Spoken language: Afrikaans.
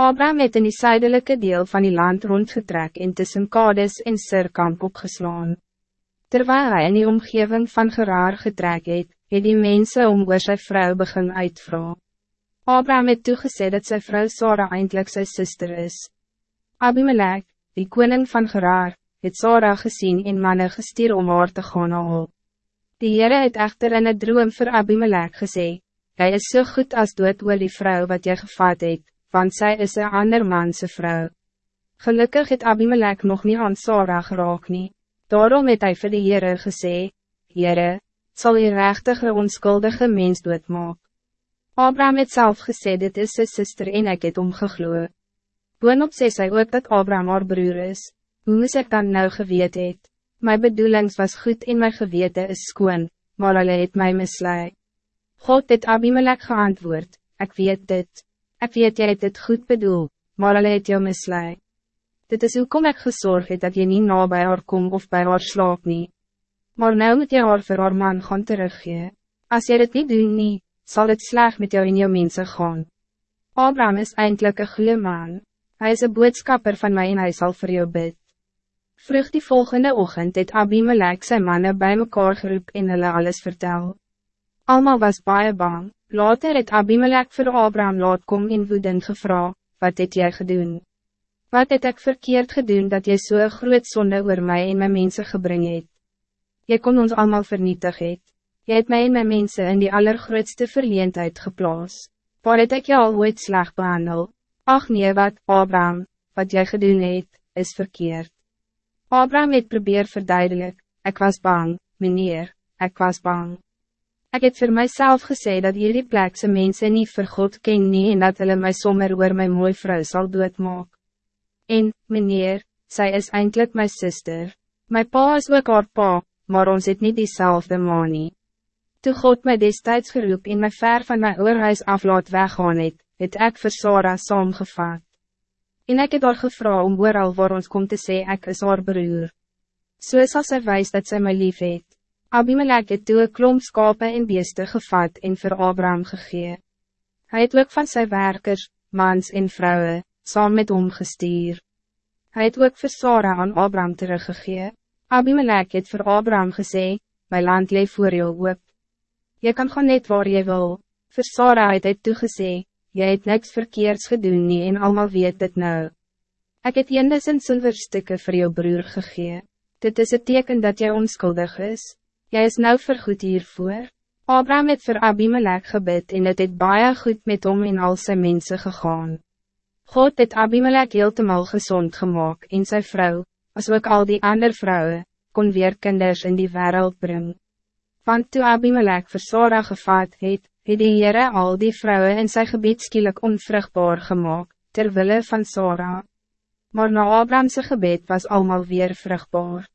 Abraham het in die zuidelijke deel van die land rondgetrek en tussen Kades en Sirkamp opgeslaan. Terwijl hij in die omgeving van Geraar getrek het, het die mensen om oor sy vrou begin uitvra. Abraham het toegesê dat sy vrou Sarah eindelijk zijn zuster is. Abimelech, die koning van Geraar, het Sarah gezien en manne gestuur om haar te gaan haal. Die Heere het echter in het droom voor Abimelech gesê, Hij is zo so goed als dood oor die vrou wat jy gevat het, want zij is een ander manse vrouw. Gelukkig het Abimelech nog niet aan Sarah geraak nie. Daarom het hy vir die Heere gesê, Heere, sal die rechtige onskuldige mens doodmaak. Abraham het zelf gesê dit is sy sister en ek het omgegloe. Boonop sê sy ook dat Abraham haar broer is, hoe moes ek dan nou geweet het? My bedoelings was goed en my gewete is skoon, maar hulle het my mislui. God het Abimelech geantwoord, ik weet dit. Ik weet jy het dit goed bedoel, maar hulle het jou mislui. Dit is hoekom ek gezorg het dat je niet na bij haar kom of bij haar slaap nie. Maar nou moet jy haar vir haar man gaan teruggee. As jy dit niet doen nie, sal het sleg met jou in jou mensen gaan. Abraham is eindelijk een goede man. Hij is een boodskapper van mij en hij zal voor jou bid. Vroeg die volgende ochtend het Abimelech zijn mannen bij mekaar geroep en hulle alles vertel. Almal was baie bang. Later het Abimelech voor Abraham laat kom in woedend gevra, wat het jij gedoen? Wat het ik verkeerd gedoen dat jy so groot zonde oor mij en mijn mensen gebring het? Jy kon ons allemaal vernietig het. Jy het mij en mijn mensen in die allergrootste verleendheid geplaas. Waar het ek jou al ooit slag behandel? Ach nee wat, Abraham, wat jij gedoen het, is verkeerd. Abraham het probeer verduidelik, ik was bang, meneer, ik was bang. Ik heb voor mijzelf gezegd dat jullie plekse mensen niet voor God ken nie en dat hulle my sommer oor my mooi vrou sal doodmaak. En, meneer, zij is eindelijk mijn zuster. Mijn pa is ook haar pa, maar ons het niet diezelfde ma nie. Toe God my destijds geroep en my ver van my oorhuis af laat weggaan het, het ek vir Sarah saamgevat. En ek het haar gevra om ooral waar ons kom te sê ek is haar broer. So sal sy wijs dat sy my lief het. Abimelech het toe een klomp skape en beeste gevat en vir Abraham gegee. Hy het ook van zijn werkers, mans en vrouwen, saam met hom gestuur. Hy het ook vir Sarah aan Abraham teruggegee. Abimelech het vir Abraham gesê, my land leef voor jou op. Je kan gaan net waar je wil. Vir Sarah het hy toegesê, jy het niks verkeerds gedoen nie en allemaal weet dit nou. Ik het jendes en silverstukke voor jou broer gegee. Dit is het teken dat jij onskuldig is. Jij is nou vergoed hiervoor. Abraham het voor Abimelech gebed en het het baie goed met hom en al zijn mensen gegaan. God het Abimelech heeltemal gezond gemaakt en zijn vrouw, als ook al die andere vrouwen, kon weer kinders in die wereld brengen. Want toe Abimelech vir Sarah gevaat het, het die Heere al die vrouwen in zijn gebied skielik onvruchtbaar gemaakt, terwille van Sarah. Maar na Abrahamse gebed was allemaal weer vruchtbaar.